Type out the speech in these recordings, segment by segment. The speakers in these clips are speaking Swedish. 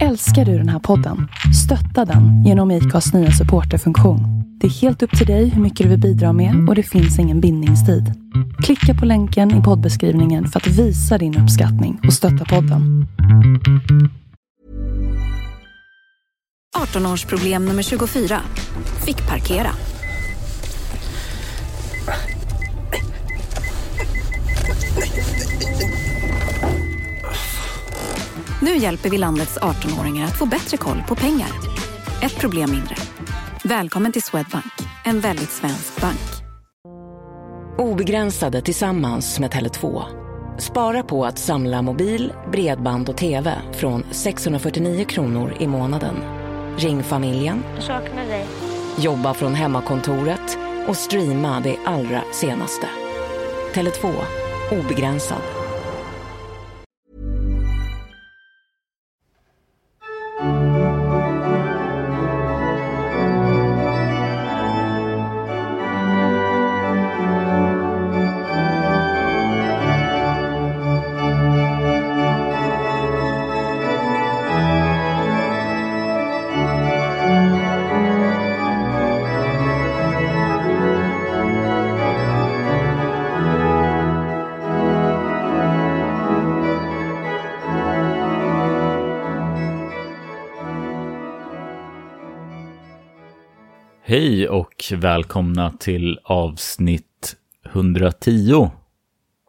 Älskar du den här podden? Stötta den genom IKAs nya supporterfunktion. Det är helt upp till dig hur mycket du vill bidra med och det finns ingen bindningstid. Klicka på länken i poddbeskrivningen för att visa din uppskattning och stötta podden. 18-årsproblem nummer 24. Fick parkera. Nu hjälper vi landets 18-åringar att få bättre koll på pengar. Ett problem mindre. Välkommen till Swedbank. En väldigt svensk bank. Obegränsade tillsammans med Tele2. Spara på att samla mobil, bredband och tv från 649 kronor i månaden. Ring familjen, Jag saknar dig. jobba från hemmakontoret och streama det allra senaste. Tele2. Obegränsad. Hej och välkomna till avsnitt 110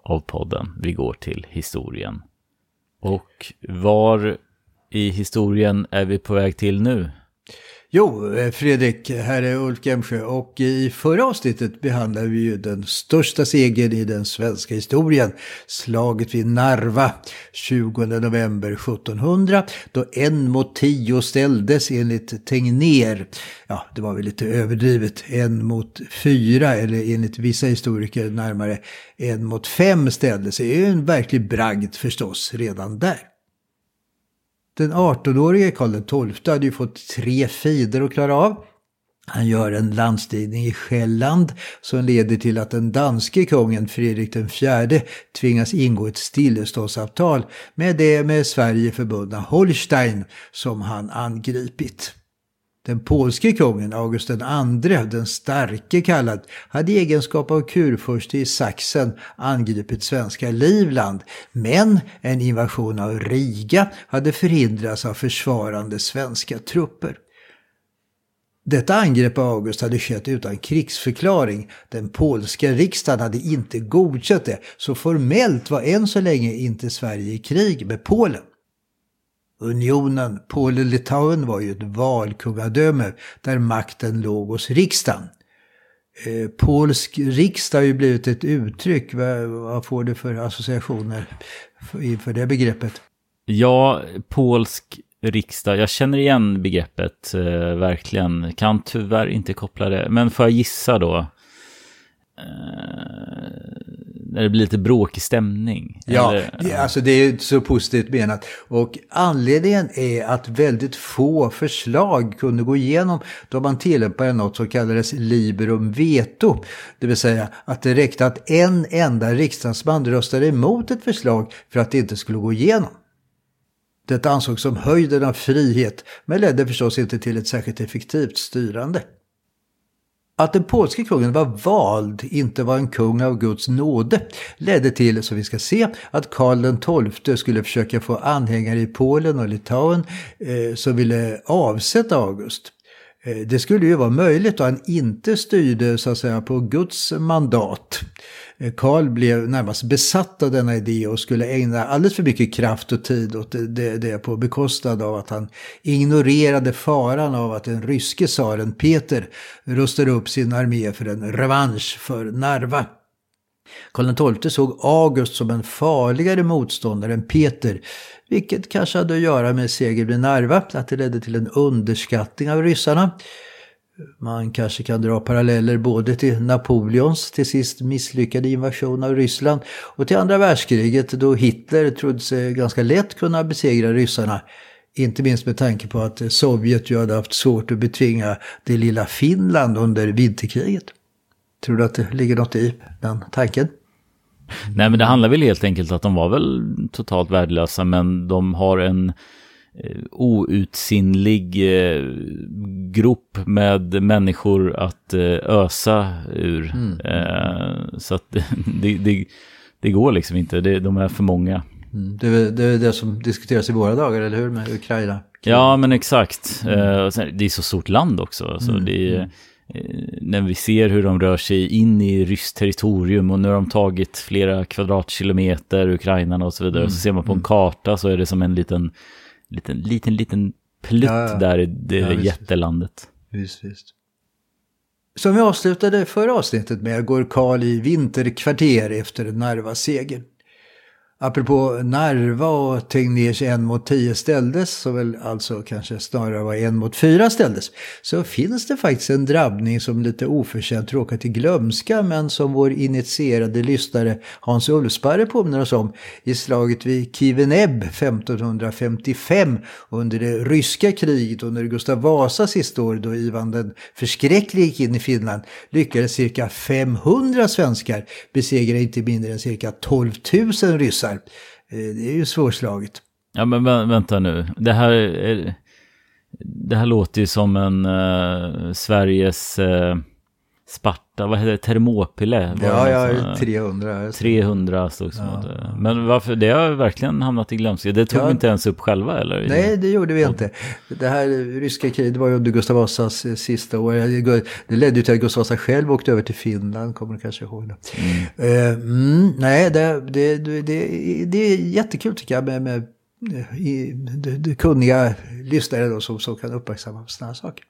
av podden Vi går till historien. Och var i historien är vi på väg till nu? Jo, eh, Fredrik, här är Ulf Gemsjö och i förra avsnittet behandlade vi ju den största segern i den svenska historien, slaget vid Narva 20 november 1700, då en mot tio ställdes enligt Tegnér. Ja, det var väl lite överdrivet, en mot fyra, eller enligt vissa historiker närmare en mot fem ställdes. Det är ju en verklig bragd förstås redan där. Den 18-årige Karl XII hade ju fått tre fider att klara av. Han gör en landstigning i Själland som leder till att den danske kungen Fredrik IV tvingas ingå ett stilleståndsavtal med det med Sverige förbundna Holstein som han angripit. Den polske kungen August II, den starke kallad, hade i egenskap av kurfurste i Sachsen angripit svenska Livland, men en invasion av Riga hade förhindrats av försvarande svenska trupper. Detta angrepp av August hade skett utan krigsförklaring. Den polska riksdagen hade inte godkänt det, så formellt var än så länge inte Sverige i krig med Polen. Unionen Polen-Litauen var ju ett valkungadöme där makten låg hos riksdagen. Eh, polsk riksdag har ju blivit ett uttryck. Vad, vad får det för associationer inför det begreppet? Ja, polsk riksdag. Jag känner igen begreppet, eh, verkligen. Kan tyvärr inte koppla det. Men får jag gissa då? Eh, när det blir lite bråkig stämning. Ja, eller? alltså det är så positivt menat. Och anledningen är att väldigt få förslag kunde gå igenom då man tillämpade något som kallades liberum veto. Det vill säga att det räckte att en enda riksdagsman röstade emot ett förslag för att det inte skulle gå igenom. Detta ansågs som höjden av frihet, men ledde förstås inte till ett särskilt effektivt styrande. Att den polske kungen var vald, inte var en kung av Guds nåde, ledde till, som vi ska se, att Karl XII skulle försöka få anhängare i Polen och Litauen eh, som ville avsätta August. Eh, Det skulle ju vara möjligt då han inte styrde så att säga på Guds mandat. Eh, Karl blev närmast besatt av denna idé och skulle ägna alldeles för mycket kraft och tid åt det, det, det på bekostnad av att han ignorerade faran av att den ryske tsaren Peter rustade upp sin armé för en revansch för Narva. Karl XII såg August som en farligare motståndare än Peter, vilket kanske hade att göra med seger vid Narva, att det ledde till en underskattning av ryssarna. Man kanske kan dra paralleller både till Napoleons till sist misslyckade invasion av Ryssland och till andra världskriget då Hitler trodde sig ganska lätt kunna besegra ryssarna. Inte minst med tanke på att Sovjet ju hade haft svårt att betvinga det lilla Finland under vinterkriget. Tror du att det ligger något i den tanken? Nej, men det handlar väl helt enkelt att de var väl totalt värdelösa, men de har en outsinlig eh, grop med människor att eh, ösa ur. Mm. Eh, så att det, det, det går liksom inte, det, de är för många. Mm. Det, är, det är det som diskuteras i våra dagar, eller hur? Med Ukraina. Ja, men exakt. Eh, och sen, det är så stort land också. Så Mm, är, eh, när vi ser hur de rör sig in i ryskt territorium och nu har de tagit flera kvadratkilometer, ukrainarna och så vidare. Mm, Så ser man på en karta så är det som en liten, liten, liten, liten plutt Ja, ja. där i det Ja, visst, jättelandet. Visst, visst. Som vi avslutade förra avsnittet med går Karl i vinterkvarter efter Narvas seger. Apropå Narva och Tegnérs en mot tio ställdes, så väl alltså kanske snarare var en mot fyra ställdes, så finns det faktiskt en drabbning som lite oförtjänt råkar till glömska, men som vår initierade lyssnare Hans Ulfsparre påminner oss om i slaget vid Kiveneb 1555 under det ryska kriget under Gustav Vasa sista år då Ivan den förskräcklige gick in i Finland lyckades cirka 500 svenskar besegra inte mindre än cirka 12 000 ryssar här. Eh, det är ju svårslaget. Ja, men vä- vänta nu. Det här, är, det här låter ju som en eh, Sveriges eh, Sparta, vad heter det, Thermopyle? Var Ja, det ja, något sånt? 300. här. 300 stod som att, eh, Men varför, det har verkligen hamnat i glömska. Det tog Ja. vi inte ens upp själva eller? Nej, det gjorde vi inte. Det här ryska kriget var ju under Gustav Vasas eh, sista år. Det ledde ju till att Gustav Vasa själv åkte över till Finland, kommer du kanske ihåg det. Eh, Mm, nej, det, det, det, det, det är jättekul tycker jag med, med i, det, det kunniga lyssnare då, som, som kan uppmärksamma sådana här saker.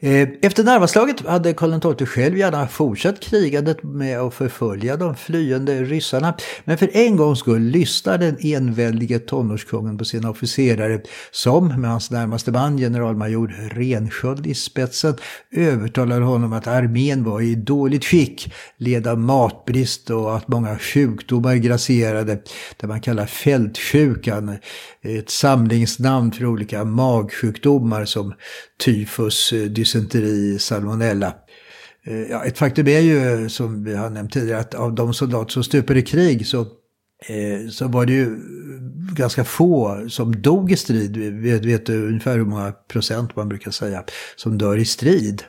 Eh, efter Narvaslaget hade Karl XII själv gärna fortsatt krigandet med att förfölja de flyende ryssarna. Men för en gångs skull lyssnar den enväldige tonårskungen på sina officerare som med hans närmaste man generalmajor Rensköld i spetsen övertalade honom att armén var i dåligt skick, led av matbrist och att många sjukdomar grasserade. Det man kallar fältsjukan, ett samlingsnamn för olika magsjukdomar som tyfus, eh, dysenteri, salmonella. Eh, ja, ett faktum är ju, som vi har nämnt tidigare, att av de soldater som stupade i krig så, eh, så var det ju ganska få som dog i strid. Vet, vet du ungefär hur många procent man brukar säga som dör i strid?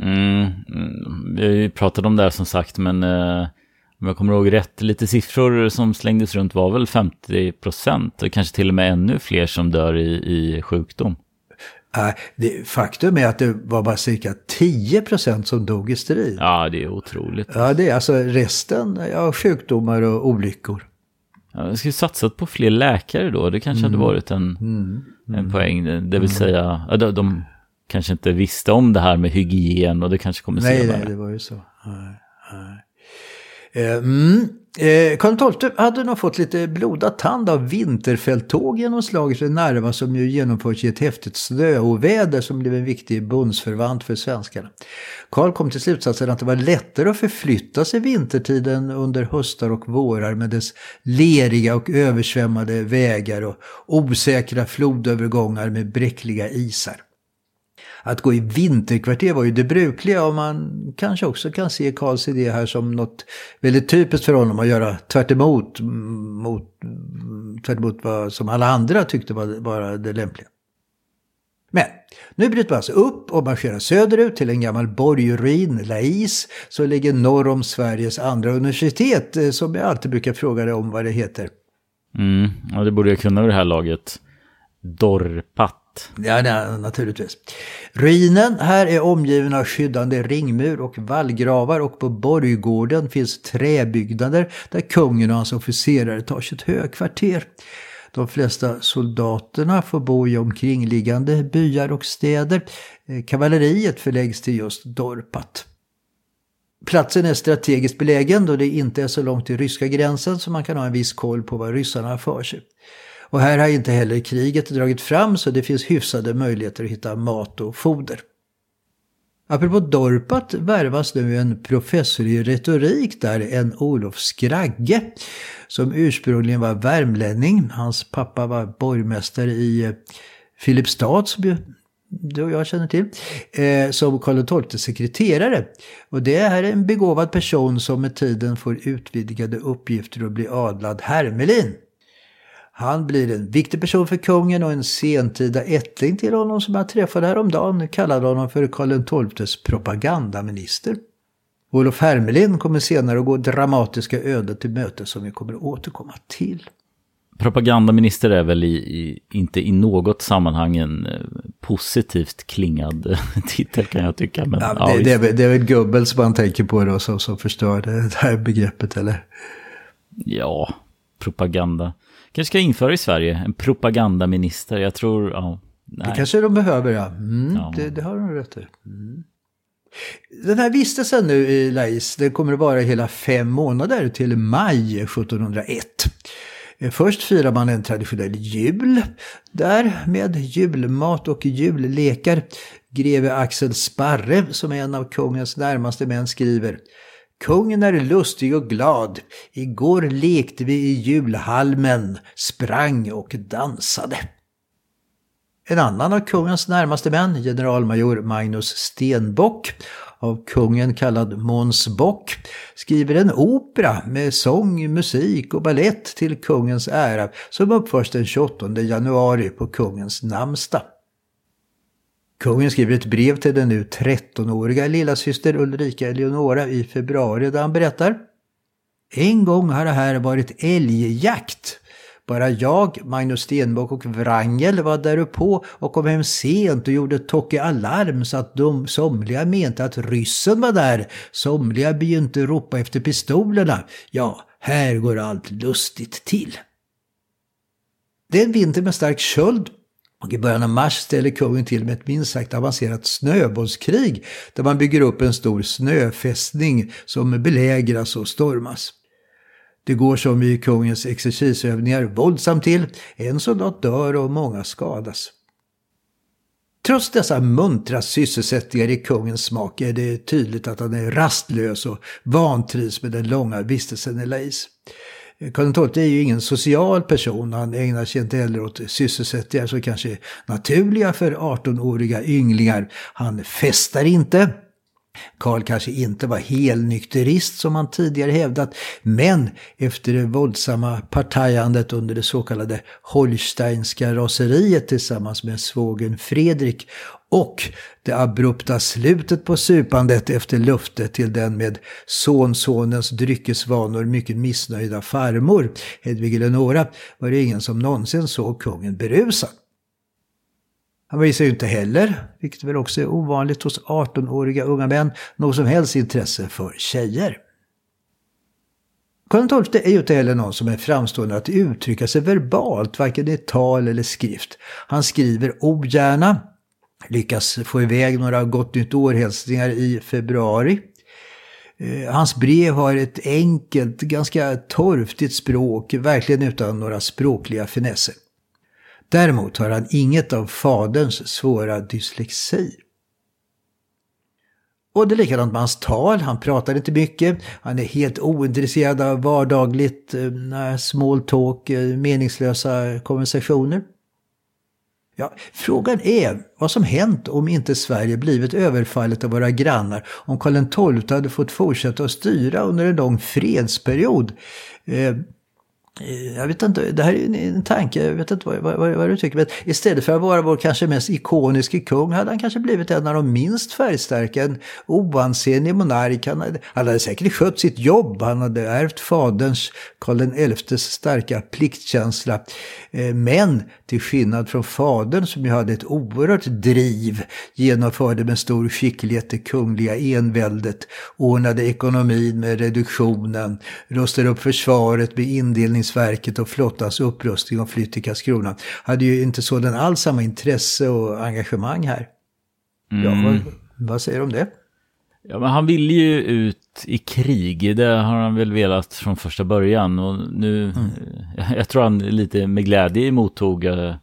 Mm, mm, vi har ju pratat om det här som sagt, men eh, om jag kommer ihåg rätt, lite siffror som slängdes runt var väl 50 procent och kanske till och med ännu fler som dör i, i sjukdom. Det, faktum är att det var bara cirka 10 procent som dog i strid. Ja, det är otroligt. Ja, det är alltså resten ja, sjukdomar och olyckor. Ja, jag skulle satsat på fler läkare då, det kanske hade varit en, en poäng. Det vill säga, ja, de, de kanske inte visste om det här med hygien och det kanske kommer Nej, senare. nej, det var ju så. Nej, nej. Eh, mm. Eh, Karl XII hade nog fått lite blodad tand av vinterfälttåg genom slaget vid Narva som ju genomförts i ett häftigt snöoväder som blev en viktig bundsförvant för svenskarna. Karl kom till slutsatsen att det var lättare att förflytta sig vintertiden under höstar och vårar med dess leriga och översvämmade vägar och osäkra flodövergångar med bräckliga isar. Att gå i vinterkvarter var ju det brukliga och man kanske också kan se Karls idé här som något väldigt typiskt för honom att göra tvärt emot, mm, mot, mm, tvärt emot vad som alla andra tyckte var, var det lämpliga. Men nu bryter man alltså upp och marscherar söderut till en gammal borgruin, Lais, som ligger norr om Sveriges andra universitet, eh, som jag alltid brukar fråga dig om vad det heter. Mm, ja, det borde jag kunna vid det här laget. Dorpat. Ja, nej, naturligtvis. Ruinen här är omgiven av skyddande ringmur och vallgravar och på borggården finns träbyggnader där kungen och hans officerare tar sitt högkvarter. De flesta soldaterna får bo i omkringliggande byar och städer. Eh, kavalleriet förläggs till just Dorpat. Platsen är strategiskt belägen då det inte är så långt till ryska gränsen så man kan ha en viss koll på vad ryssarna har för sig. Och här har inte heller kriget dragit fram så det finns hyfsade möjligheter att hitta mat och foder. Apropå Dorpat värvas nu en professor i retorik där, en Olof Skragge, som ursprungligen var värmlänning. Hans pappa var borgmästare i eh, Filipstad, som ju du och jag känner till, eh, som Karl XII sekreterare. Och det här är en begåvad person som med tiden får utvidgade uppgifter och blir adlad hermelin. Han blir en viktig person för kungen och en sentida ättling till honom som jag träffade häromdagen kallade honom för Karl XIIs propagandaminister. Olof Hermelin kommer senare att gå dramatiska öden till möte som vi kommer att återkomma till. Propagandaminister är väl i, i, inte i något sammanhang en eh, positivt klingad titel kan jag tycka. Men, ja, ja, det, det, är väl, det är väl Goebbels man tänker på då som, som förstör det, det här begreppet eller? Ja, propaganda. Kanske ska införa i Sverige en propagandaminister. Jag tror, ja. Nej. Det kanske de behöver ja. Mm, ja. Det, det, har de rätt i. Mm. Den här vistelsen nu i Lais, det kommer att vara hela fem månader till maj 1701. Först firar man en traditionell jul där med julmat och jullekar. Greve Axel Sparre, som är en av kungens närmaste män, skriver Kungen är lustig och glad. Igår lekte vi i julhalmen, sprang och dansade. En annan av kungens närmaste män, generalmajor Magnus Stenbock, av kungen kallad Måns Bock, skriver en opera med sång, musik och ballett till kungens ära som uppförs den 28 januari på kungens namnsdag. Kungen skriver ett brev till den nu 13-åriga lillasyster Ulrika Eleonora i februari där han berättar En gång har det här varit älgjakt. Bara jag, Magnus Stenbock och Wrangel var där uppe och kom hem sent och gjorde Tocke alarm så att de somliga mente att ryssen var där. Somliga begynte ropa efter pistolerna. Ja, här går allt lustigt till. Det är en vinter med stark köld och i början av mars ställer kungen till med ett minst sagt avancerat snöbollskrig där man bygger upp en stor snöfästning som belägras och stormas. Det går som i kungens exercisövningar våldsamt till. En soldat dör och många skadas. Trots dessa muntra sysselsättningar i kungens smak är det tydligt att han är rastlös och vantrivs med den långa vistelsen i Lais. Karl XII är ju ingen social person. Han ägnar sig inte heller åt sysselsättningar som kanske är naturliga för 18-åriga ynglingar. Han festar inte. Karl kanske inte var helnykterist som han tidigare hävdat, men efter det våldsamma partajandet under det så kallade Holsteinska raseriet tillsammans med svågen Fredrik och det abrupta slutet på supandet efter löftet till den med sonsonens dryckesvanor mycket missnöjda farmor, Hedvig Eleonora, var det ingen som någonsin såg kungen berusad. Han visar ju inte heller, vilket väl också är ovanligt hos 18-åriga unga män, något som helst intresse för tjejer. Karl XII är ju inte heller någon som är framstående att uttrycka sig verbalt, varken i tal eller skrift. Han skriver ogärna, lyckas få iväg några gott nytt år-hälsningar i februari. Eh, hans brev har ett enkelt, ganska torftigt språk, verkligen utan några språkliga finesser. Däremot har han inget av faderns svåra dyslexi. Och det är likadant med hans tal, han pratar inte mycket, han är helt ointresserad av vardagligt, eh, small talk, eh, meningslösa konversationer. Ja, frågan är vad som hänt om inte Sverige blivit överfallet av våra grannar, om Karl XII hade fått fortsätta att styra under en lång fredsperiod. Eh, Eh, jag vet inte, det här är en tanke, jag vet inte vad, vad, vad, du tycker. Men istället för att vara vår kanske mest ikoniske kung hade han kanske blivit en av de minst färgstarka, en oansenlig monark. Han hade, han hade säkert skött sitt jobb, han hade ärvt faderns, Karl XIs starka pliktkänsla. Eh, men till skillnad från fadern som ju hade ett oerhört driv, genomförde med stor skicklighet det kungliga enväldet, ordnade ekonomin med reduktionen, rustade upp försvaret med indelning indelningsverket och flottans upprustning och flytt till Karlskrona. Hade ju inte sådan alls samma intresse och engagemang här. Mm. Ja, vad, vad säger du om det? Ja, men han ville ju ut i krig. Det har han väl velat från första början. Och nu, mm. jag tror han lite med glädje emottog uh,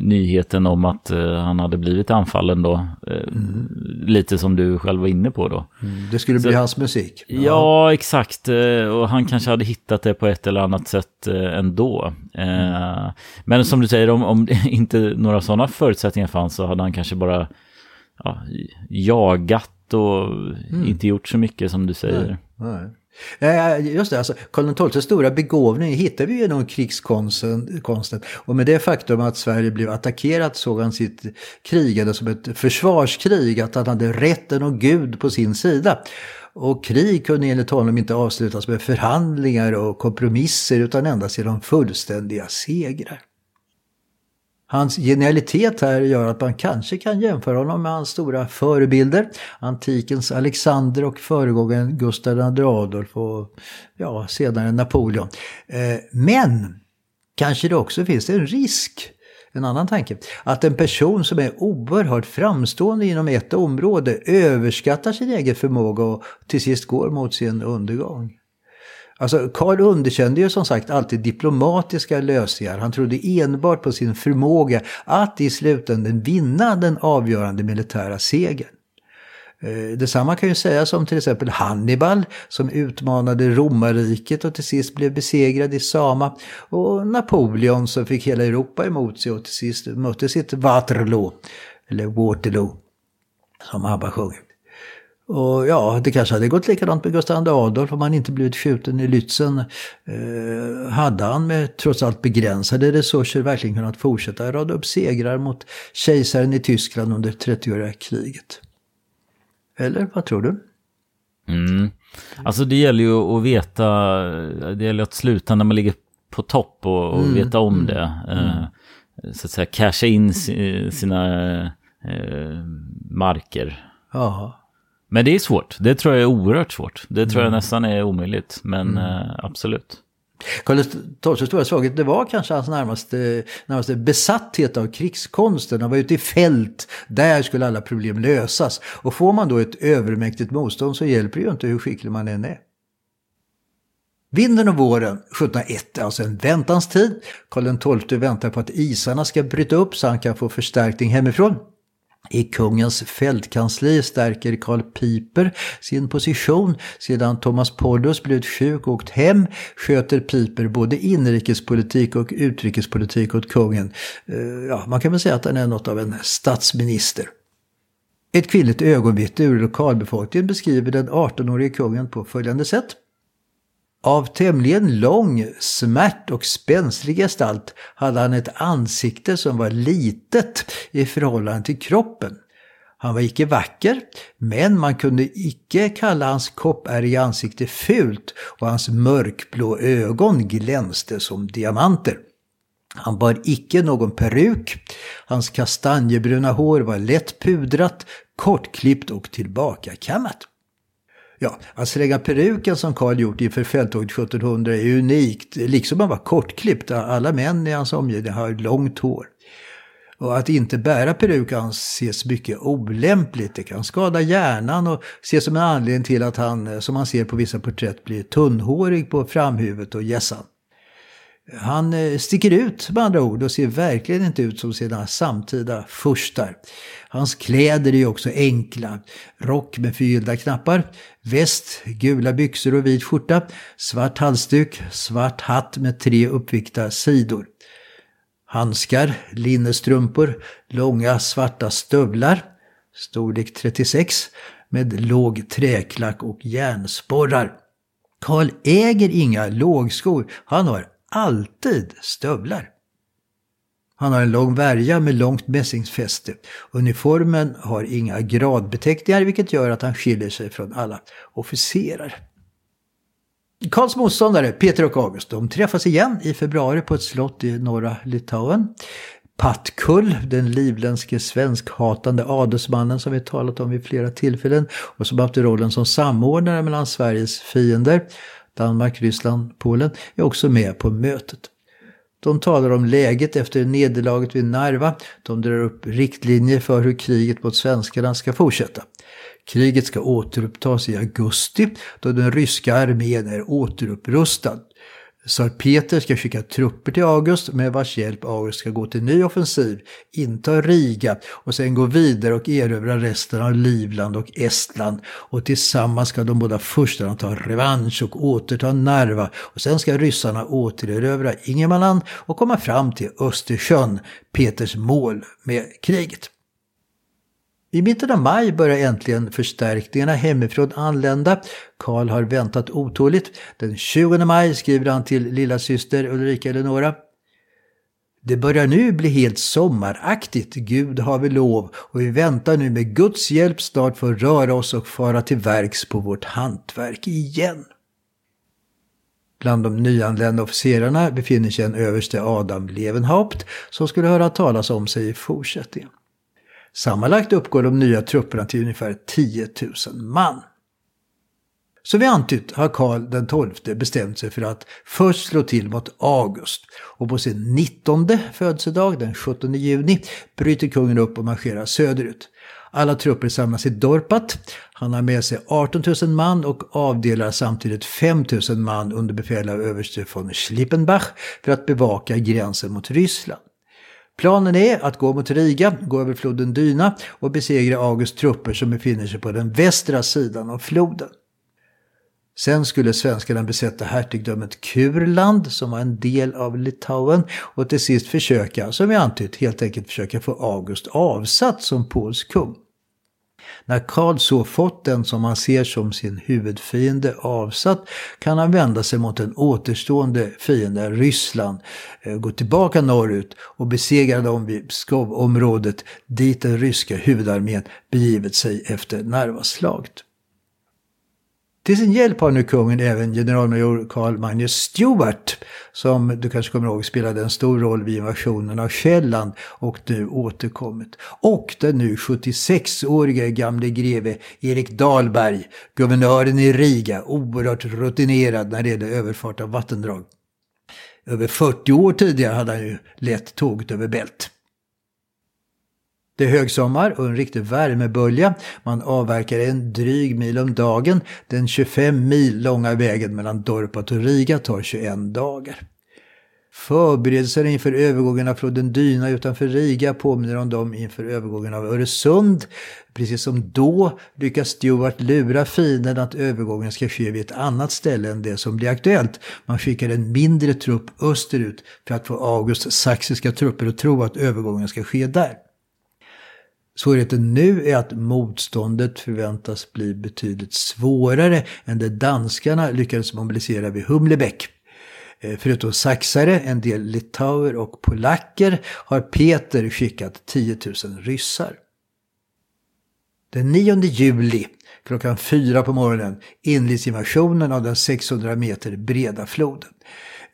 nyheten om att uh, han hade blivit anfallen då. Uh, mm. Lite som du själv var inne på då. Mm. Det skulle bli Så, hans musik. Ja. ja, exakt. och han kanske hade hittat det på ett eller annat sätt ändå. Mm. Men som du säger, om, om inte några sådana förutsättningar fanns så hade han kanske bara ja, jagat och mm. inte gjort så mycket som du säger. Nej, nej. Eh, just det, alltså Karl XIIs stora begåvning hittar vi genom krigskonsten. Och med det faktum att Sverige blev attackerat såg han sitt krigande som ett försvarskrig, att han hade rätten och Gud på sin sida. Och krig kunde enligt honom inte avslutas med förhandlingar och kompromisser utan endast genom fullständiga segrar. Hans genialitet här gör att man kanske kan jämföra honom med hans stora förebilder. Antikens Alexander och föregångaren Gustav II Adolf och ja, senare Napoleon. Eh, men kanske det också finns en risk en annan tanke. Att en person som är oerhört framstående inom ett område överskattar sin egen förmåga och till sist går mot sin undergång. Alltså Karl underkände ju som sagt alltid diplomatiska lösningar. Han trodde enbart på sin förmåga att i slutändan vinna den avgörande militära segern. Eh, detsamma kan ju sägas om till exempel Hannibal som utmanade romarriket och till sist blev besegrad i Sama. Och Napoleon som fick hela Europa emot sig och till sist mötte sitt Waterloo, eller Waterloo, som ABBA sjunger. Och ja, det kanske hade gått likadant med Gustav II Adolf om han inte blivit skjuten i Lützen. Eh, hade han med trots allt begränsade resurser verkligen kunnat fortsätta rada upp segrar mot kejsaren i Tyskland under 30-åriga kriget? Eller vad tror du? Mm. Alltså det gäller ju att veta, det gäller att sluta när man ligger på topp och, och mm. veta om det. Mm. Eh, så att säga casha in sina eh, marker. Ja. Men det är svårt. Det tror jag är oerhört svårt. Det tror jag mm. nästan är omöjligt. Men mm. eh, absolut. Karl XIIs stora svaghet det var kanske hans närmaste, närmaste besatthet av krigskonsten. Han var ute i fält, där skulle alla problem lösas. Och får man då ett övermäktigt motstånd så hjälper det ju inte hur skicklig man än är. Vinden och våren 1701 är alltså en väntans tid. Karl XII väntar på att isarna ska bryta upp så han kan få förstärkning hemifrån. I kungens fältkansli stärker Karl Piper sin position. Sedan Thomas Pollus blivit sjuk och åkt hem sköter Piper både inrikespolitik och utrikespolitik åt kungen. Eh, ja, man kan väl säga att han är något av en statsminister. Ett kvinnligt ögonvittne ur lokalbefolkningen beskriver den 18-årige kungen på följande sätt. Av tämligen lång, smärt och spänslig gestalt hade han ett ansikte som var litet i förhållande till kroppen. Han var icke vacker, men man kunde icke kalla hans koppärriga ansikte fult och hans mörkblå ögon glänste som diamanter. Han bar icke någon peruk. Hans kastanjebruna hår var lätt pudrat, kortklippt och tillbakakammat. Ja, att slänga peruken som Karl gjort inför fälttåget 1700 är unikt, liksom han var kortklippt. Alla män i hans omgivning har långt hår. Och att inte bära peruk anses mycket olämpligt. Det kan skada hjärnan och ses som en anledning till att han, som man ser på vissa porträtt, blir tunnhårig på framhuvudet och gässan. Han eh, sticker ut med andra ord och ser verkligen inte ut som sina samtida furstar. Hans kläder är också enkla. Rock med förgyllda knappar, väst, gula byxor och vit skjorta, svart halsduk, svart hatt med tre uppvikta sidor. Handskar, linnestrumpor, långa svarta stövlar, storlek 36, med låg träklack och järnsporrar. Karl äger inga lågskor, han har alltid stövlar. Han har en lång värja med långt mässingsfäste. Uniformen har inga gradbeteckningar vilket gör att han skiljer sig från alla officerare. Karls motståndare Peter och August de träffas igen i februari på ett slott i norra Litauen. Patkull, den livländske svenskhatande adelsmannen som vi talat om vid flera tillfällen och som haft rollen som samordnare mellan Sveriges fiender, Danmark, Ryssland, Polen, är också med på mötet. De talar om läget efter nederlaget vid Narva. De drar upp riktlinjer för hur kriget mot svenskarna ska fortsätta. Kriget ska återupptas i augusti då den ryska armén är återupprustad. Tsar Peter ska skicka trupper till August med vars hjälp August ska gå till ny offensiv, inta Riga och sen gå vidare och erövra resten av Livland och Estland. Och tillsammans ska de båda furstarna ta revansch och återta Narva och sen ska ryssarna återerövra Ingermanland och komma fram till Östersjön, Peters mål med kriget. I mitten av maj börjar äntligen förstärkningarna hemifrån anlända. Karl har väntat otåligt. Den 20 maj skriver han till lilla syster Ulrika Eleonora. Det börjar nu bli helt sommaraktigt, Gud har vi lov, och vi väntar nu med Guds hjälp snart få röra oss och fara till verks på vårt hantverk igen. Bland de nyanlända officerarna befinner sig en överste Adam Levenhaupt som skulle höra talas om sig i fortsättningen. Sammanlagt uppgår de nya trupperna till ungefär 10 000 man. Som vi antytt har Karl den XII bestämt sig för att först slå till mot August och på sin 19 födelsedag den 17 juni bryter kungen upp och marscherar söderut. Alla trupper samlas i Dorpat. Han har med sig 18 000 man och avdelar samtidigt 5 000 man under befäl av överste von Schlippenbach för att bevaka gränsen mot Ryssland. Planen är att gå mot Riga, gå över floden Dyna och besegra Augusts trupper som befinner sig på den västra sidan av floden. Sen skulle svenskarna besätta hertigdömet Kurland som var en del av Litauen och till sist försöka, som jag antytt, helt enkelt försöka få August avsatt som polsk kung. När Karl så fått den som han ser som sin huvudfiende avsatt kan han vända sig mot den återstående fienden Ryssland, eh, gå tillbaka norrut och besegra dem vid Pskov-området dit den ryska huvudarmén begivit sig efter Narvaslaget. Till sin hjälp har nu kungen även generalmajor Carl Magnus Stewart som du kanske kommer ihåg spelade en stor roll vid invasionen av Själland och nu återkommit. Och den nu 76-årige gamle greve Erik Dahlberg, guvernören i Riga, oerhört rutinerad när det gäller överfart av vattendrag. Över 40 år tidigare hade han ju lett tåget över Bält. Det är högsommar och en riktig värmebölja. Man avverkar en dryg mil om dagen. Den 25 mil långa vägen mellan Dorpat och Riga tar 21 dagar. Förberedelser inför övergången av floden Dyna utanför Riga påminner om dem inför övergången av Öresund. Precis som då lyckas Stuart lura fienden att övergången ska ske vid ett annat ställe än det som blir aktuellt. Man skickar en mindre trupp österut för att få Augusts saxiska trupper att tro att övergången ska ske där. Svårigheten nu är att motståndet förväntas bli betydligt svårare än det danskarna lyckades mobilisera vid Humlebäck. Eh, Förutom saxare, en del litauer och polacker har Peter skickat 10 000 ryssar. Den 9 juli klockan fyra på morgonen inleds invasionen av den 600 meter breda floden.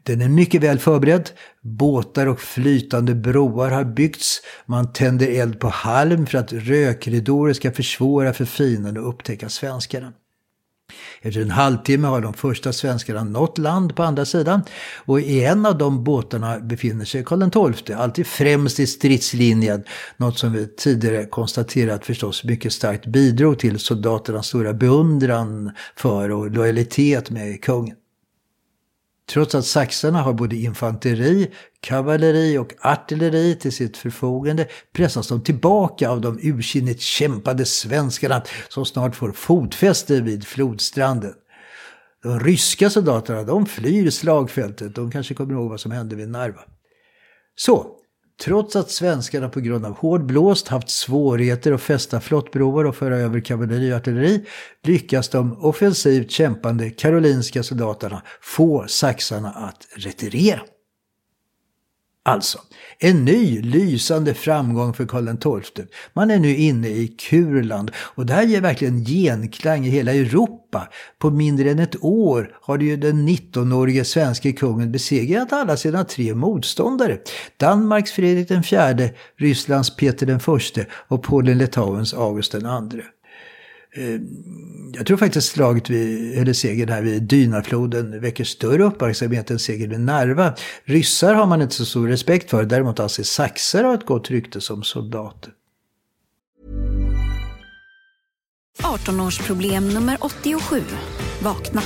Den är mycket väl förberedd. Båtar och flytande broar har byggts. Man tänder eld på halm för att rökridåer ska försvåra för fienden att upptäcka svenskarna. Efter en halvtimme har de första svenskarna nått land på andra sidan och i en av de båtarna befinner sig Karl XII, alltid främst i stridslinjen, något som vi tidigare konstaterat förstås mycket starkt bidrog till soldaternas stora beundran för och lojalitet med kungen. Trots att saxarna har både infanteri, kavalleri och artilleri till sitt förfogande pressas de tillbaka av de ursinnigt kämpade svenskarna som snart får fotfäste vid flodstranden. De ryska soldaterna de flyr slagfältet. De kanske kommer ihåg vad som hände vid Narva. Så, Trots att svenskarna på grund av hård blåst haft svårigheter att fästa flottbroar och föra över kavalleri och artilleri lyckas de offensivt kämpande karolinska soldaterna få saxarna att retirera. Alltså, en ny lysande framgång för Karl XII. Man är nu inne i Kurland och det här ger verkligen genklang i hela Europa. På mindre än ett år har ju den 19-årige svenske kungen besegrat alla sina tre motståndare. Danmarks Fredrik IV, Rysslands Peter I och Polen-Litauens August II. Eh, jag tror faktiskt slaget vid, eller segern här vid Dynafloden väcker större uppmärksamhet än segern vid Narva. Ryssar har man inte så stor respekt för, däremot anses saxar ha ett gott rykte som soldater. 18-årsproblem nummer 87. Vakna.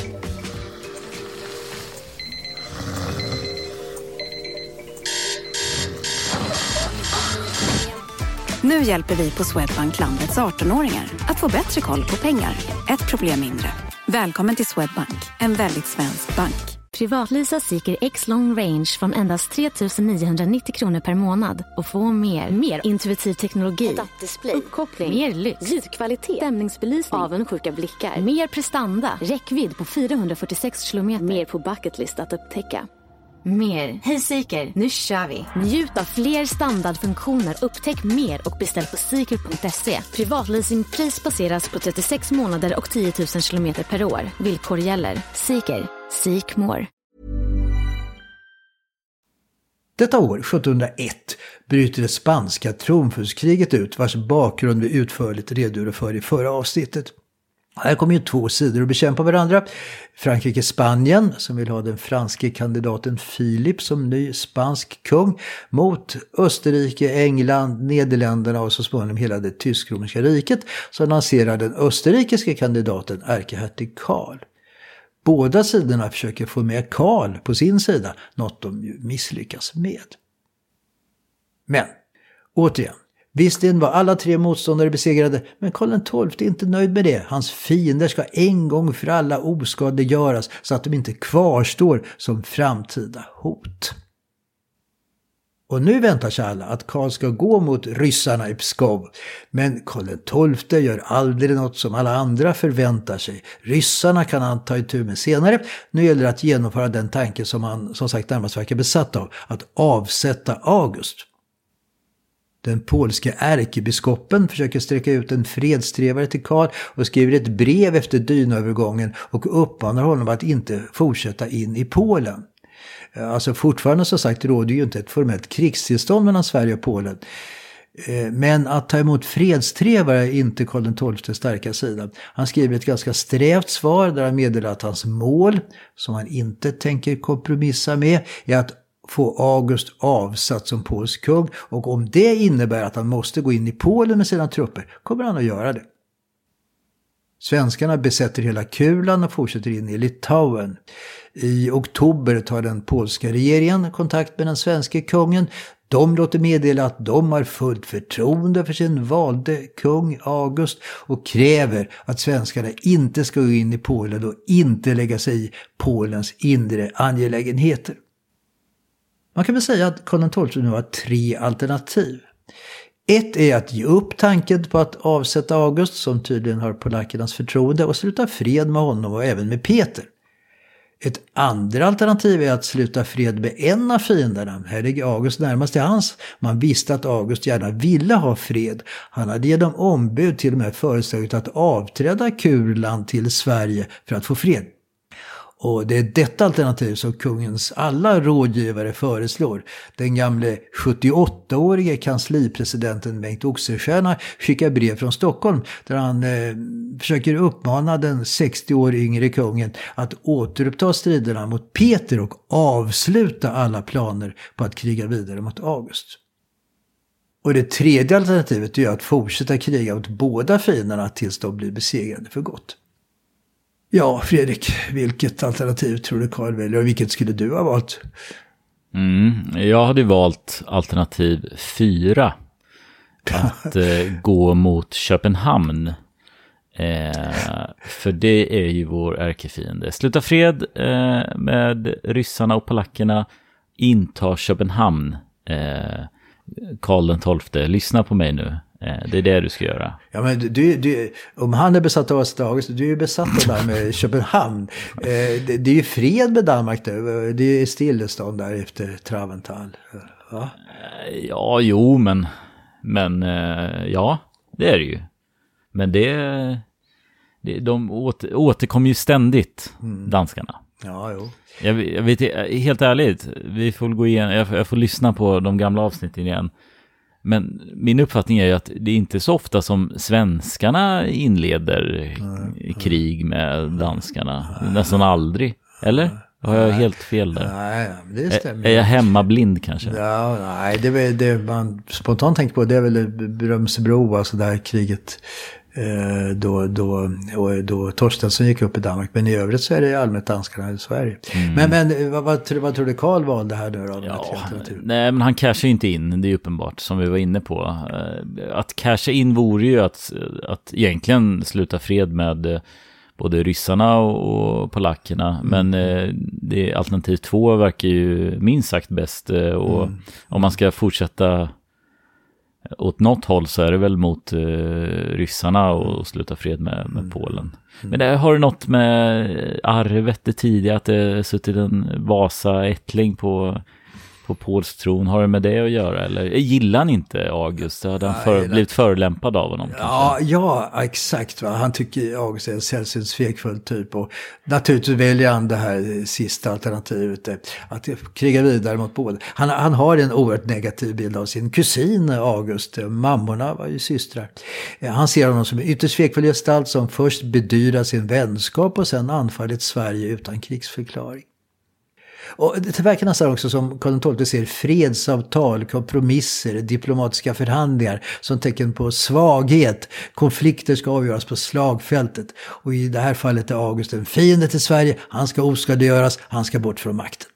Nu hjälper vi på Swedbank landets 18-åringar att få bättre koll på pengar. Ett problem mindre. Välkommen till Swedbank, en väldigt svensk bank. Privatlisa Seeker X Long Range från endast 3 990 kronor per månad och få mer, mer intuitiv teknologi, display, uppkoppling, mer lyx, ljudkvalitet, stämningsbelysning, avundsjuka blickar, mer prestanda, räckvidd på 446 kilometer, mer på bucketlist att upptäcka. Mer. Hej Seeker, nu kör vi! Njut av fler standardfunktioner, upptäck mer och beställ på seeker.se. Privatleasingpris baseras på 36 månader och 10 000 kilometer per år. Villkor gäller. Seeker. Seek more. Detta år, 1701, bryter det spanska tronföljdskriget ut vars bakgrund vi utförligt redogjorde för i förra avsnittet. Här kommer ju två sidor att bekämpa varandra. Frankrike-Spanien som vill ha den franske kandidaten Filip som ny spansk kung mot Österrike, England, Nederländerna och så småningom hela det tysk-romerska riket som lanserar den österrikiske kandidaten ärkehertig Karl. Båda sidorna försöker få med Karl på sin sida, något de ju misslyckas med. Men, återigen, Visserligen var alla tre motståndare besegrade, men Karl XII är inte nöjd med det. Hans fiender ska en gång för alla oskadliggöras så att de inte kvarstår som framtida hot. Och nu väntar sig alla att Karl ska gå mot ryssarna i Pskov. Men Karl XII gör aldrig något som alla andra förväntar sig. Ryssarna kan han ta itu med senare. Nu gäller det att genomföra den tanke som han som sagt närmast verkar besatt av. Att avsätta August. Den polske ärkebiskopen försöker sträcka ut en fredstrevare till Karl och skriver ett brev efter dynövergången och uppmanar honom att inte fortsätta in i Polen. Eh, alltså fortfarande som sagt råder ju inte ett formellt krigstillstånd mellan Sverige och Polen. Eh, men att ta emot fredstrevare är inte Karl XIIs starka sida. Han skriver ett ganska strävt svar där han meddelar att hans mål, som han inte tänker kompromissa med, är att få August avsatt som polsk kung och om det innebär att han måste gå in i Polen med sina trupper kommer han att göra det. Svenskarna besätter hela Kulan och fortsätter in i Litauen. I oktober tar den polska regeringen kontakt med den svenske kungen. De låter meddela att de har fullt förtroende för sin valde kung August och kräver att svenskarna inte ska gå in i Polen och inte lägga sig i Polens inre angelägenheter. Man kan väl säga att Karl XII nu har tre alternativ. Ett är att ge upp tanken på att avsätta August, som tydligen har polackernas förtroende, och sluta fred med honom och även med Peter. Ett andra alternativ är att sluta fred med en av fienderna. Här ligger August närmast till hans. Man visste att August gärna ville ha fred. Han hade genom ombud till och med föreslagit att avträda Kurland till Sverige för att få fred. Och det är detta alternativ som kungens alla rådgivare föreslår. Den gamle 78-årige kanslipresidenten Bengt Oxenstierna skickar brev från Stockholm där han eh, försöker uppmana den 60 år yngre kungen att återuppta striderna mot Peter och avsluta alla planer på att kriga vidare mot August. Och det tredje alternativet är att fortsätta kriga mot båda fienderna tills de blir besegrade för gott. Ja, Fredrik, vilket alternativ tror du Karl väljer och vilket skulle du ha valt? Mm, jag hade valt alternativ fyra. Att eh, gå mot Köpenhamn. Eh, för det är ju vår ärkefiende. Sluta fred eh, med ryssarna och polackerna. Inta Köpenhamn. Eh, Karl XII, lyssna på mig nu. Eh, det är det du ska göra. Ja, men du, du, om han är besatt av August, du är ju besatt av det med Köpenhamn. Eh, det, det, är ju fred med Danmark nu. Det är stillestånd där efter Traventhal. Va? Eh, ja, jo, men, men ja, det är det ju. Men det, det de åter, återkommer ju ständigt, mm. danskarna. Ja, jo. Jag, jag vet, helt ärligt, vi får gå igen, jag, jag får lyssna på de gamla avsnitten igen. Men min uppfattning är ju att det är inte så ofta som svenskarna inleder nej, krig med danskarna. Nej, Nästan aldrig. Eller? Har jag helt fel där? Nej, det stämmer. Är, är jag hemmablind kanske? Ja, nej, det, det man spontant tänker på det är väl Brömsebro, alltså det här kriget då, då, då Torstensson gick upp i Danmark. Men i övrigt så är det allmänt danskarna i Sverige. Mm. Men, men vad, vad, vad tror du Karl valde här nu då? Ja, nej, men han cashar inte in, det är uppenbart, som vi var inne på. Eh, att casha in vore ju att, att egentligen sluta fred med både ryssarna och, polackerna. Mm. Men eh, det, alternativ två verkar ju minst sagt bäst. Eh, och Mm. om man ska fortsätta åt något håll så är det väl mot eh, ryssarna och sluta fred med, med Polen. Men det har det något med arvet det tidiga, att det suttit en Vasa-ättling på, på Pauls tron. Har det med det att göra eller gillar han inte August? Hade han för, Nej, blivit förolämpad av honom? Ja, ja, exakt. Va? Han tycker August är en sällsynt svekfull typ. Och naturligtvis väljer han det här sista alternativet. eh, Att kriga vidare mot båda. Han, han har en oerhört negativ bild av sin kusin August. Eh, Mammorna var ju systrar. Eh, Han ser honom som en ytterst svekfull gestalt som först bedyrar sin vänskap och sen anfallit Sverige utan krigsförklaring. Och det verkar nästan också som Karl XII ser fredsavtal, kompromisser, diplomatiska förhandlingar som tecken på svaghet. Konflikter ska avgöras på slagfältet. Och i det här fallet är August en fiende till Sverige. Han ska oskadliggöras, han ska bort från makten.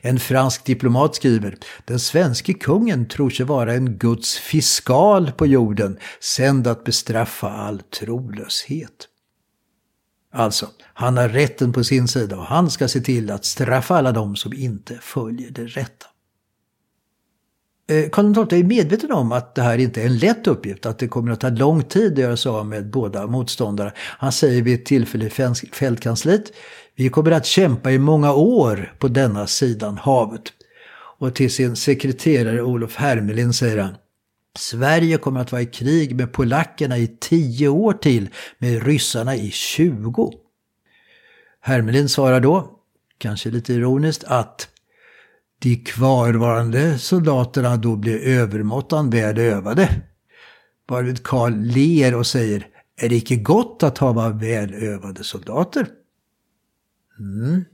En fransk diplomat skriver, den svenske kungen tror sig vara en Guds fiskal på jorden, sänd att bestraffa all trolöshet. Alltså, han har rätten på sin sida och han ska se till att straffa alla de som inte följer det rätta. Eh, Karl XII är medveten om att det här inte är en lätt uppgift, att det kommer att ta lång tid att göra sig av med båda motståndare. Han säger vid ett tillfälle i fältkansliet, vi kommer att kämpa i många år på denna sidan havet. Och till sin sekreterare Olof Hermelin säger han, Sverige kommer att vara i krig med polackerna i tio år till, med ryssarna i 20. Hermelin svarar då, kanske lite ironiskt, att de kvarvarande soldaterna då blir övermåttan väl övade. Varvid Karl ler och säger, är det icke gott att ha väl övade soldater? Mm.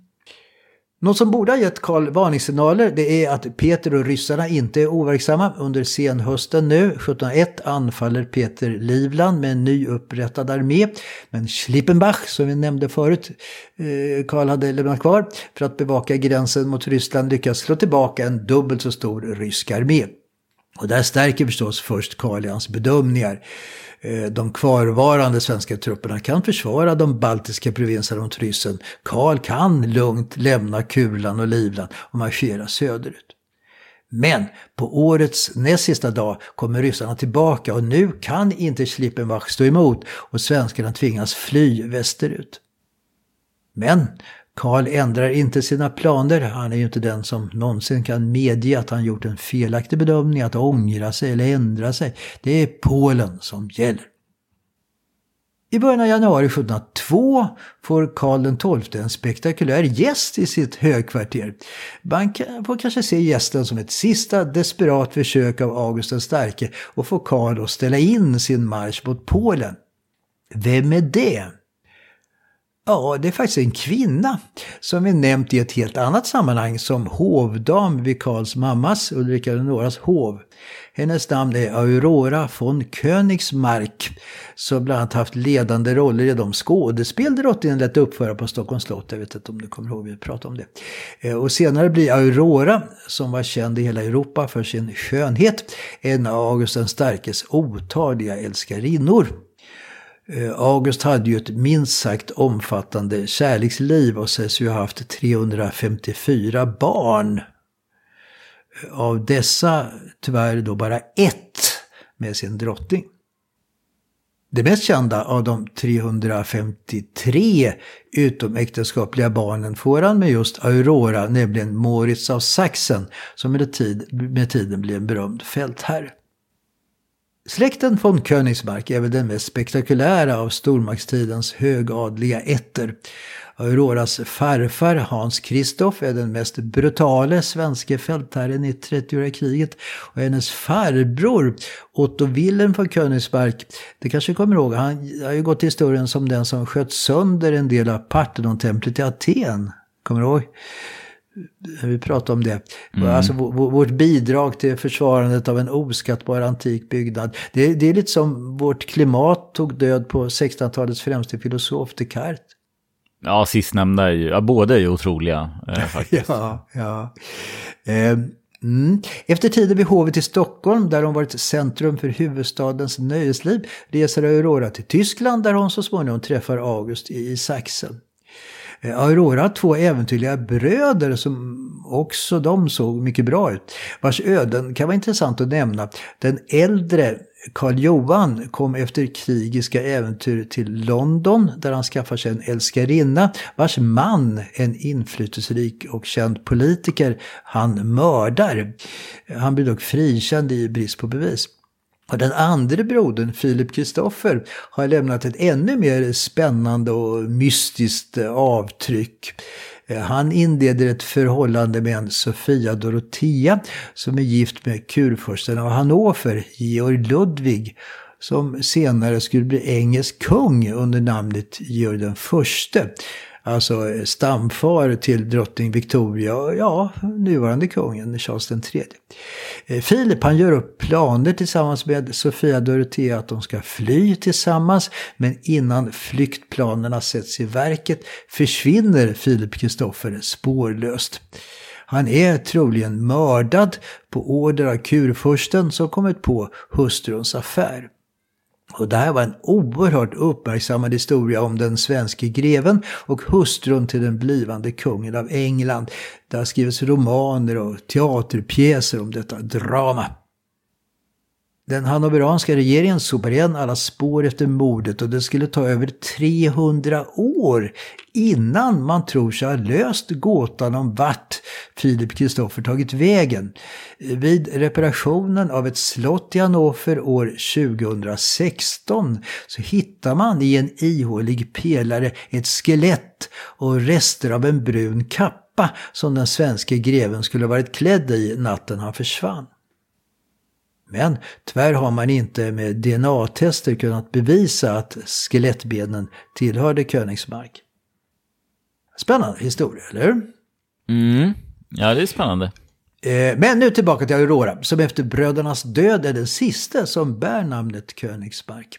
Något som borde ha gett Karl varningssignaler det är att Peter och ryssarna inte är overksamma. Under senhösten nu, 1701, anfaller Peter Livland med en nyupprättad armé. Men Schlippenbach, som vi nämnde förut, eh, Karl hade lämnat kvar för att bevaka gränsen mot Ryssland lyckas slå tillbaka en dubbelt så stor rysk armé. Och där stärker förstås först Karl hans bedömningar. Eh, de kvarvarande svenska trupperna kan försvara de baltiska provinserna runt ryssen. Karl kan lugnt lämna Kulan och Livland och marschera söderut. Men på årets näst sista dag kommer ryssarna tillbaka och nu kan inte Schlippenbach stå emot och svenskarna tvingas fly västerut. Men Karl ändrar inte sina planer. Han är ju inte den som någonsin kan medge att han gjort en felaktig bedömning, att ångra sig eller ändra sig. Det är Polen som gäller. I början av januari 1702 får Karl XII en spektakulär gäst i sitt högkvarter. Man får kanske se gästen som ett sista desperat försök av August den starke och få Karl att ställa in sin marsch mot Polen. Vem är det? Ja, det är faktiskt en kvinna som vi nämnt i ett helt annat sammanhang som hovdam vid Karls mammas, Ulrika Eleonoras hov. Hennes namn är Aurora von Königsmark som bland annat haft ledande roller i de skådespel drottningen lät uppföra på Stockholms slott. Jag vet inte om du kommer ihåg, vi pratade om det. Eh, och senare blir Aurora, som var känd i hela Europa för sin skönhet, en av August den starkes otaliga älskarinnor. Eh, August hade ju ett minst sagt omfattande kärleksliv och sägs ju ha haft 354 barn. Eh, av dessa tyvärr då bara ett med sin drottning. Det mest kända av de 353 utomäktenskapliga barnen får han med just Aurora, nämligen Moritz av Sachsen, som med, tid, med tiden blev en berömd fältherre. Släkten von Königsmark är väl den mest spektakulära av stormaktstidens högadliga ätter. Auroras farfar Hans Kristoff är den mest brutale svenske fältherren i 30-åriga kriget. Och hennes farbror Otto Wilhelm von Königsmark, det kanske kommer ihåg, han har ju gått till historien som den som sköt sönder en del av Parthenontemplet i Aten. Kommer du ihåg? Vi pratade om det. Alltså v- v- vårt bidrag till försvarandet av en oskattbar antik byggnad. Det, det är lite som vårt klimat tog död på 1600-talets främste filosof Descartes. Ja, sistnämnda är ju, ja, båda är ju otroliga eh, faktiskt. Ja, ja. Eh, Mm. Efter tiden vid hovet i Stockholm, där hon varit centrum för huvudstadens nöjesliv, reser Aurora till Tyskland där hon så småningom träffar August i Sachsen. Eh, Aurora har två äventyrliga bröder som också de såg mycket bra ut. Vars öden kan vara intressant att nämna. Den äldre Karl Johan kom efter krigiska äventyr till London där han skaffar sig en älskarinna vars man, en inflytelserik och känd politiker, han mördar. Han blir dock frikänd i brist på bevis. Och den andra brodern, Filip Kristoffer, har lämnat ett ännu mer spännande och mystiskt avtryck. Eh, han inleder ett förhållande med en Sofia Dorotea som är gift med kurfursten av Hannover, Georg Ludvig, som senare skulle bli engelsk kung under namnet Georg den förste alltså stamfar till drottning Victoria och ja, nuvarande kungen Charles III. Eh, Filip han gör upp planer tillsammans med Sofia Dorotea att de ska fly tillsammans men innan flyktplanerna sätts i verket försvinner Filip Kristoffer spårlöst. Han är troligen mördad på order av kurfursten som kommit på hustruns affär. Och det här var en oerhört uppmärksammad historia om den svenske greven och hustrun till den blivande kungen av England. Det har skrivits romaner och teaterpjäser om detta drama. Den hannoveranska regeringen sopar igen alla spår efter mordet och det skulle ta över 300 år innan man tror sig ha löst gåtan om vart Filip Kristoffer tagit vägen. Vid reparationen av ett slott i Hannover år 2016 så hittar man i en ihålig pelare ett skelett och rester av en brun kappa som den svenska greven skulle varit klädd i natten han försvann. Men tyvärr har man inte med DNA-tester kunnat bevisa att skelettbenen tillhörde Königsmark. Spännande historia, eller hur? Mm. Ja, det är spännande. Eh, men nu tillbaka till Aurora, som efter brödernas död är den sista som bär namnet Königsmark.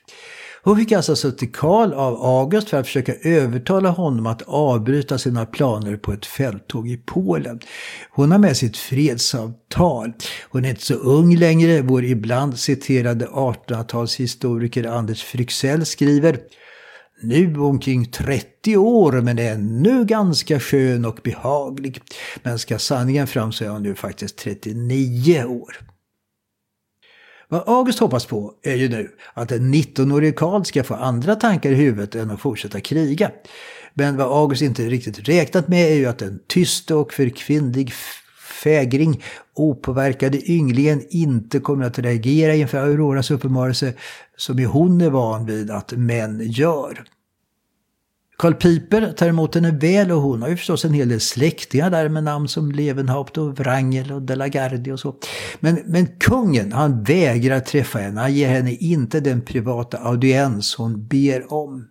Hon fick alltså suttit Karl av August för att försöka övertala honom att avbryta sina planer på ett fälttåg i Polen. Hon har med sig ett fredsavtal. Hon är inte så ung längre. Vår ibland citerade 1800-talshistoriker Anders Fryxell skriver nu omkring 30 år men ännu ganska skön och behaglig. Men ska sanningen fram så är hon nu faktiskt 39 år. Vad August hoppas på är ju nu att en 19-årig Karl ska få andra tankar i huvudet än att fortsätta kriga. Men vad August inte riktigt räknat med är ju att den tyste och för kvinnlig fägring opåverkade ynglingen inte kommer att reagera inför Auroras uppenbarelse som ju hon är van vid att män gör. Karl Piper tar emot henne väl och hon har ju förstås en hel del släktingar där med namn som Levenhaupt och Wrangel och De la Gardie och så. Men, men kungen, han vägrar träffa henne. Han ger henne inte den privata audiens hon ber om.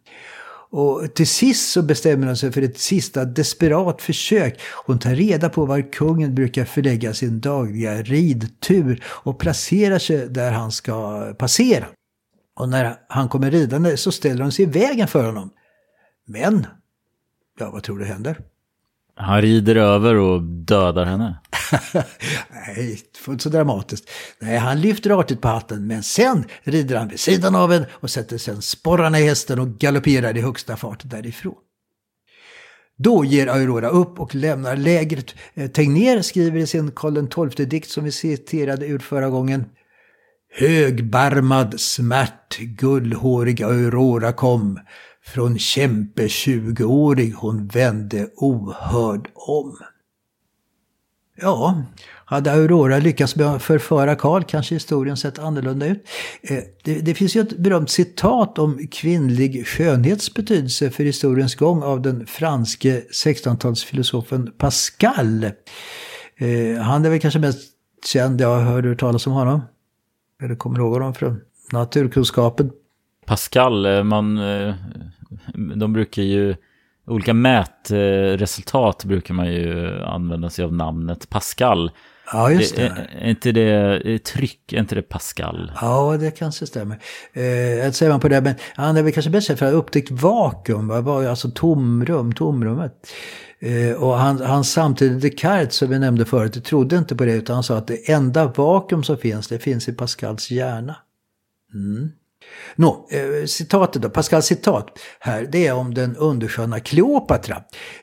Och till sist så bestämmer hon sig för ett sista desperat försök. Hon tar reda på var kungen brukar förlägga sin dagliga ridtur och placerar sig där han ska passera. Och när han kommer ridande så ställer hon sig i vägen för honom. Men, ja vad tror du händer? Han rider över och dödar henne. Nej, fullt så dramatiskt. Nej, han lyfter artigt på hatten, men sen rider han vid sidan av en och sätter sen sporrarna i hästen och galopperar i högsta fart därifrån. Då ger Aurora upp och lämnar lägret. Eh, Tegnér skriver i sin Karl XII-dikt som vi citerade ur förra gången. Högbarmad, smärt, gullhårig Aurora kom från kämpe 20-årig hon vände ohörd om. Ja, hade Aurora lyckats med att förföra Karl kanske historien sett annorlunda ut. Eh, det, det, finns ju ett berömt citat om kvinnlig skönhets betydelse för historiens gång av den franske 1600-talsfilosofen Pascal. Eh, han är väl kanske mest känd, jag hörde talas om honom. Eller kommer ihåg honom från naturkunskapen. Pascal, eh, man, eh, de brukar ju, olika mätresultat brukar man ju använda sig av namnet Pascal. Ja, just det. Är, är inte det tryck, är inte det Pascal? Ja, det kanske stämmer. Eh, säger man på det, men han är väl kanske bäst för att ha upptäckt vakuum, va? Alltså tomrum, tomrummet. Eh, och han, han samtidigt Descartes, som vi nämnde förut, trodde inte på det, utan han sa att det enda vakuum som finns, det finns i Pascals hjärna. Mm. Nå, eh, citatet då, Pascals citat här, det är om den undersköna Kleopatra.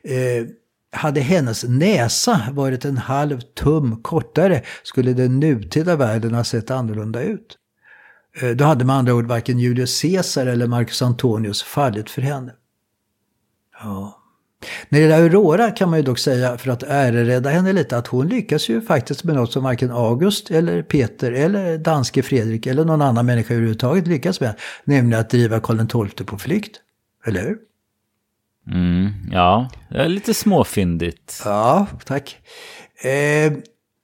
Eh, hade hennes näsa varit en halv tum kortare skulle den nutida världen ha sett annorlunda ut. Eh, då hade med andra ord varken Julius Caesar eller Marcus Antonius fallit för henne. Ja. När det gäller Aurora kan man ju dock säga, för att ärerädda henne lite, att hon lyckas ju faktiskt med något som varken August eller Peter eller danske Fredrik eller någon annan människa överhuvudtaget lyckas med. Nämligen att driva Karl XII på flykt. Eller hur? Mm, ja, lite småfyndigt. Ja, tack. Eh,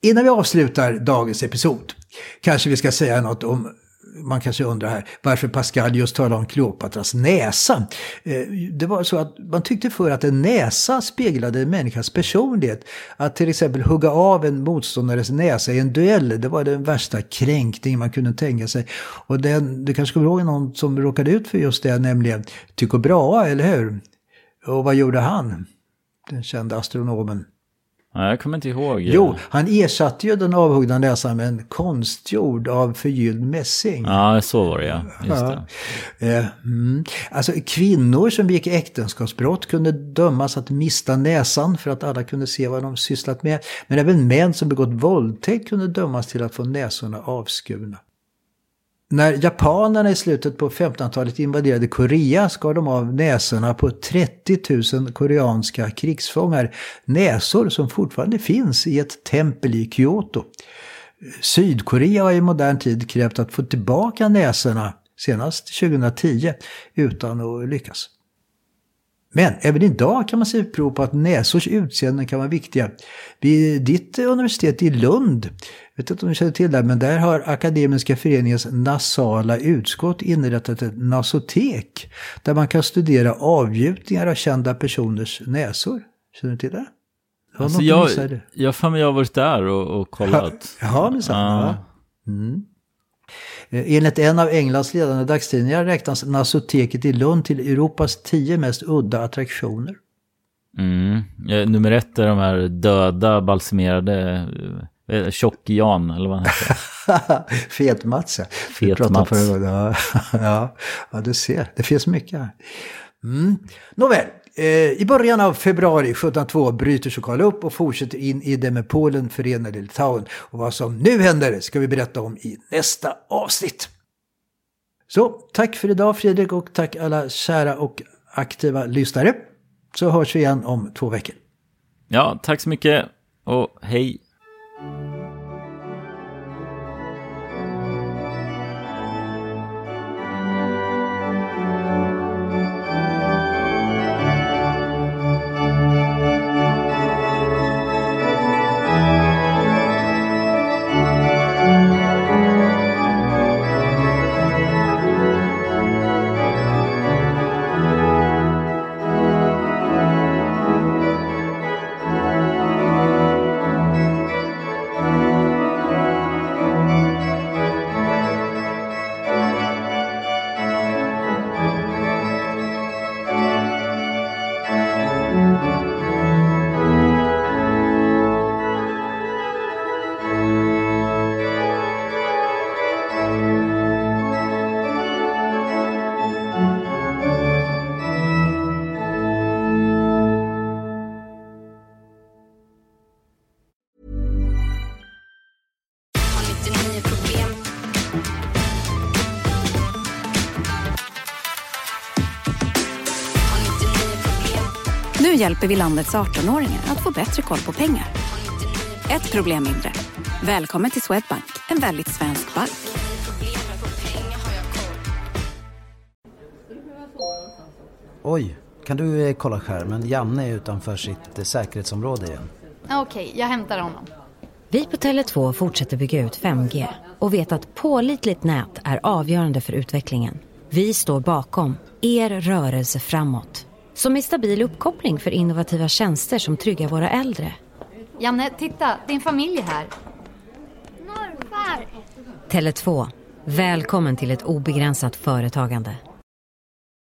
innan vi avslutar dagens episod kanske vi ska säga något om man kanske undrar här varför Pascal just talar om Kleopatras näsa. Eh, det var så att man tyckte för att en näsa speglade en människas personlighet. Att till exempel hugga av en motståndares näsa i en duell, det var den värsta kränkning man kunde tänka sig. Och den, du kanske kommer ihåg någon som råkade ut för just det, nämligen Tycho Brahe, eller hur? Och vad gjorde han? Den kända astronomen. Ja, jag kommer inte ihåg. Jo, han ersatte ju den avhuggna näsan med en konstgjord av förgylld mässing. Ja, så var det ja. Just det. Ja. Mm. Alltså kvinnor som begick äktenskapsbrott kunde dömas att mista näsan för att alla kunde se vad de sysslat med. Men även män som begått våldtäkt kunde dömas till att få näsorna avskurna. När japanerna i slutet på 1500-talet invaderade Korea skar de av näsorna på 30 000 koreanska krigsfångar. Näsor som fortfarande finns i ett tempel i Kyoto. Sydkorea har i modern tid krävt att få tillbaka näsorna, senast 2010, utan att lyckas. Men även idag kan man se prov på att näsors utseenden kan vara viktiga. Vid ditt universitet i Lund, vet inte om du känner till det, men där har Akademiska föreningens nasala utskott inrättat ett nasotek. Där man kan studera avgjutningar av kända personers näsor. Känner du till det? det alltså jag, jag, för mig jag har varit där och, och kollat. Ja, men sant. Ja. Mm. Eh, enligt en av Englands ledande dagstidningar räknas Nasoteket i Lund till Europas tio mest udda attraktioner. Mm. Ja, nummer ett är de här döda balsamerade eh, Tjock-Jan, eller vad han heter. Fet-Mats, ja. Fet-Mats. Ja, ja, ja, du ser. Det finns mycket här. Mm. Nåväl, eh, i början av februari 1702 bryter så Karl upp och fortsätter in i det med Polen förenade Litauen. Och vad som nu händer ska vi berätta om i nästa avsnitt. Så, tack för idag Fredrik och tack alla kära och aktiva lyssnare. Så hörs vi igen om två veckor. Ja, tack så mycket och hej. Hjälper vi landets 18-åringar att få bättre koll på pengar. Ett problem mindre. Välkommen till Swedbank, en väldigt svensk bank. Oj, kan du eh, kolla skärmen? Janne är utanför sitt eh, säkerhetsområde igen. Okej, jag hämtar honom. Vi på Tele2 fortsätter bygga ut 5G och vet att pålitligt nät är avgörande för utvecklingen. Vi står bakom er rörelse framåt som är stabil uppkoppling för innovativa tjänster som tryggar våra äldre. Janne, titta, din familj är här. Morfar! Tele2, välkommen till ett obegränsat företagande.